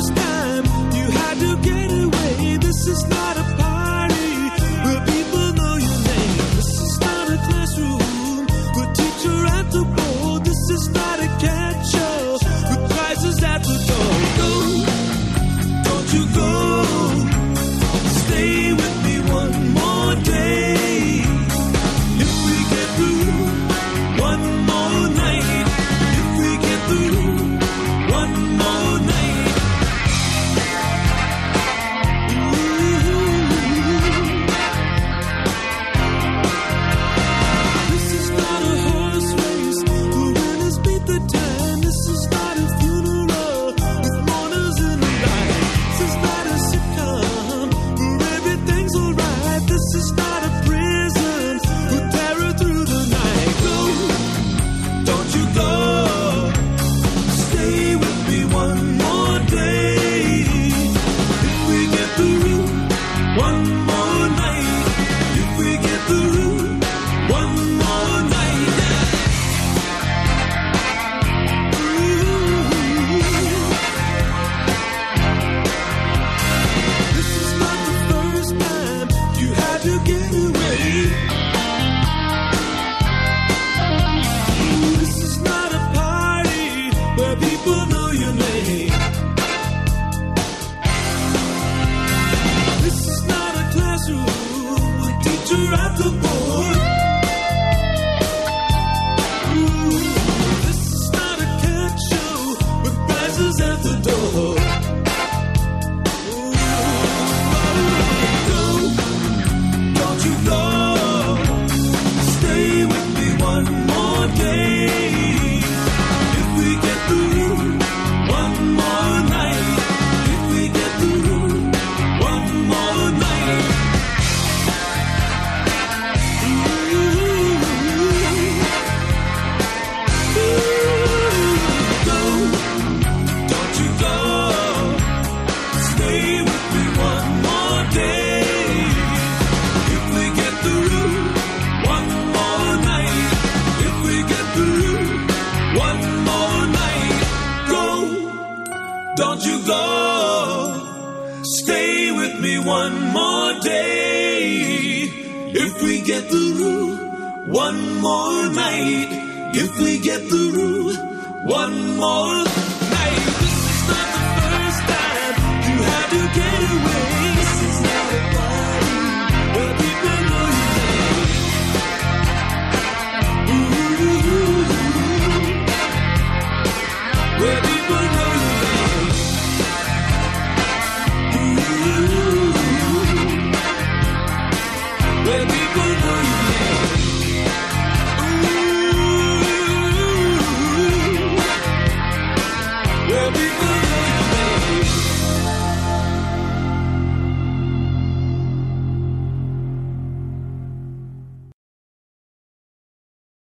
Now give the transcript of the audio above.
first time. One grato Don't you go. Stay with me one more day. If we get through one more night, if we get through one more night, this is not the first time you had to get away.